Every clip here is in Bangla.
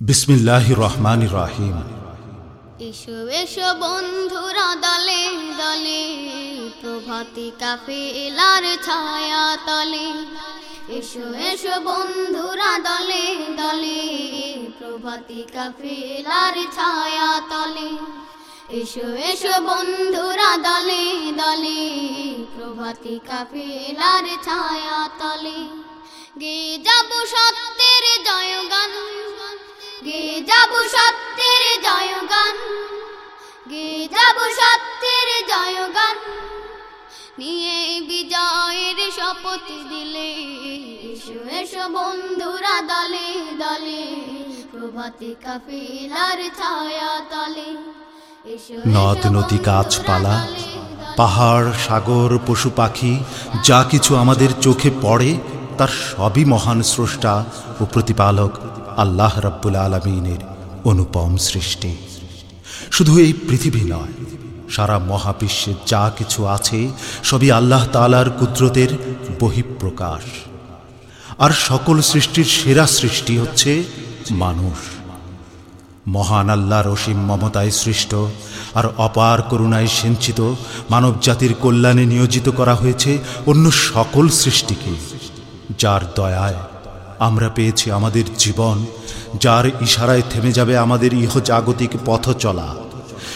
বিসমিল্লাহ রহমান রাহিম এসো এসো বন্ধুরা, দলে দলে, প্রভাতি কাফেলার ছায়া তলে এসো এসো বন্ধুরা, দলে দলে, প্রভাতি কাফেলার ছায়া তলে এসো এসো বন্ধুরা, দলে দলে, প্রভাতি কাফেলার ছায়া তলে গে যাব সত্যের জয়গান। গে যাব সত্যের জয়গান গে যাব সত্যের জয়গান। নিয়ে বিজয়ের শপথ দিলে এসো এসো বন্ধুরা দলে দলে। প্রভাতে কাফেলার ছায়া তলে নদ নদী গাছপালা পাহাড় সাগর পশু পাখি যা কিছু আমাদের চোখে পড়ে তার সবই মহান স্রষ্টা ও প্রতিপালক আল্লাহ রাব্বুল আলমিনের অনুপম সৃষ্টি। শুধু এই পৃথিবী নয়, সারা মহাবিশ্বে যা কিছু আছে, সবই আল্লাহ তালার কুদরতের বহিঃপ্রকাশ। আর সকল সৃষ্টির সেরা সৃষ্টি হচ্ছে মানুষ। মহান আল্লাহর অসীম মমতায় সৃষ্ট আর অপার করুণায় সিঞ্চিত মানব জাতির কল্যাণে নিয়োজিত করা হয়েছে অন্য সকল সৃষ্টিকে, যার দয়ায় আমরা পেয়েছি আমাদের জীবন, যার ইশারায় থেমে যাবে আমাদের ইহজাগতিক পথ চলা।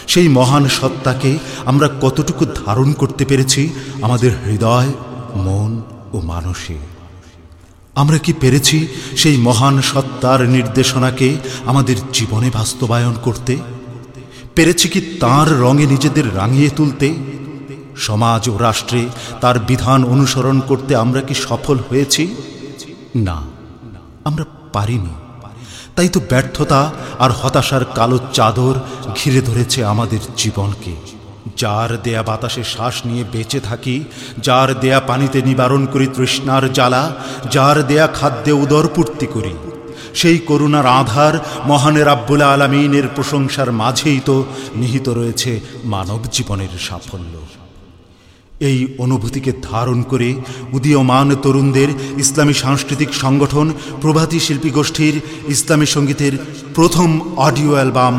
সেই মহান সত্তাকে আমরা কতটুকু ধারণ করতে পেরেছি আমাদের হৃদয়, মন ও মানসে। আমরা কি পেরেছি সেই মহান সত্তার নির্দেশনাকে আমাদের জীবনে বাস্তবায়ন করতে? পেরেছি কি তার রঙে নিজেদের রাঙিয়ে তুলতে? সমাজ ও রাষ্ট্রে তার বিধান অনুসরণ করতে আমরা কি সফল হয়েছি? না। আমরা পারিনি। তাই তো ব্যর্থতা আর হতাশার কালো চাদর ঘিরে ধরেছে আমাদের জীবনকে। যার দেয়া বাতাসে শ্বাস নিয়ে বেঁচে থাকি, যার দেয়া পানিতে নিবারণ করি তৃষ্ণার জ্বালা, যার দেয়া খাদ্যে উদরপূর্তি করি, সেই করুণার আধার মহানের আব্বুল আলমিনের প্রশংসার মাঝেই তো নিহিত রয়েছে মানব জীবনের সাফল্য। এই অনুভূতিকে ধারণ করে উদীয়মান তরুণদের ইসলামী সাংস্কৃতিক সংগঠন প্রভাতী শিল্পী গোষ্ঠীর ইসলামী সঙ্গীতের প্রথম অডিও অ্যালবাম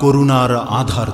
করুণার আধার